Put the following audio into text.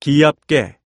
귀엽게.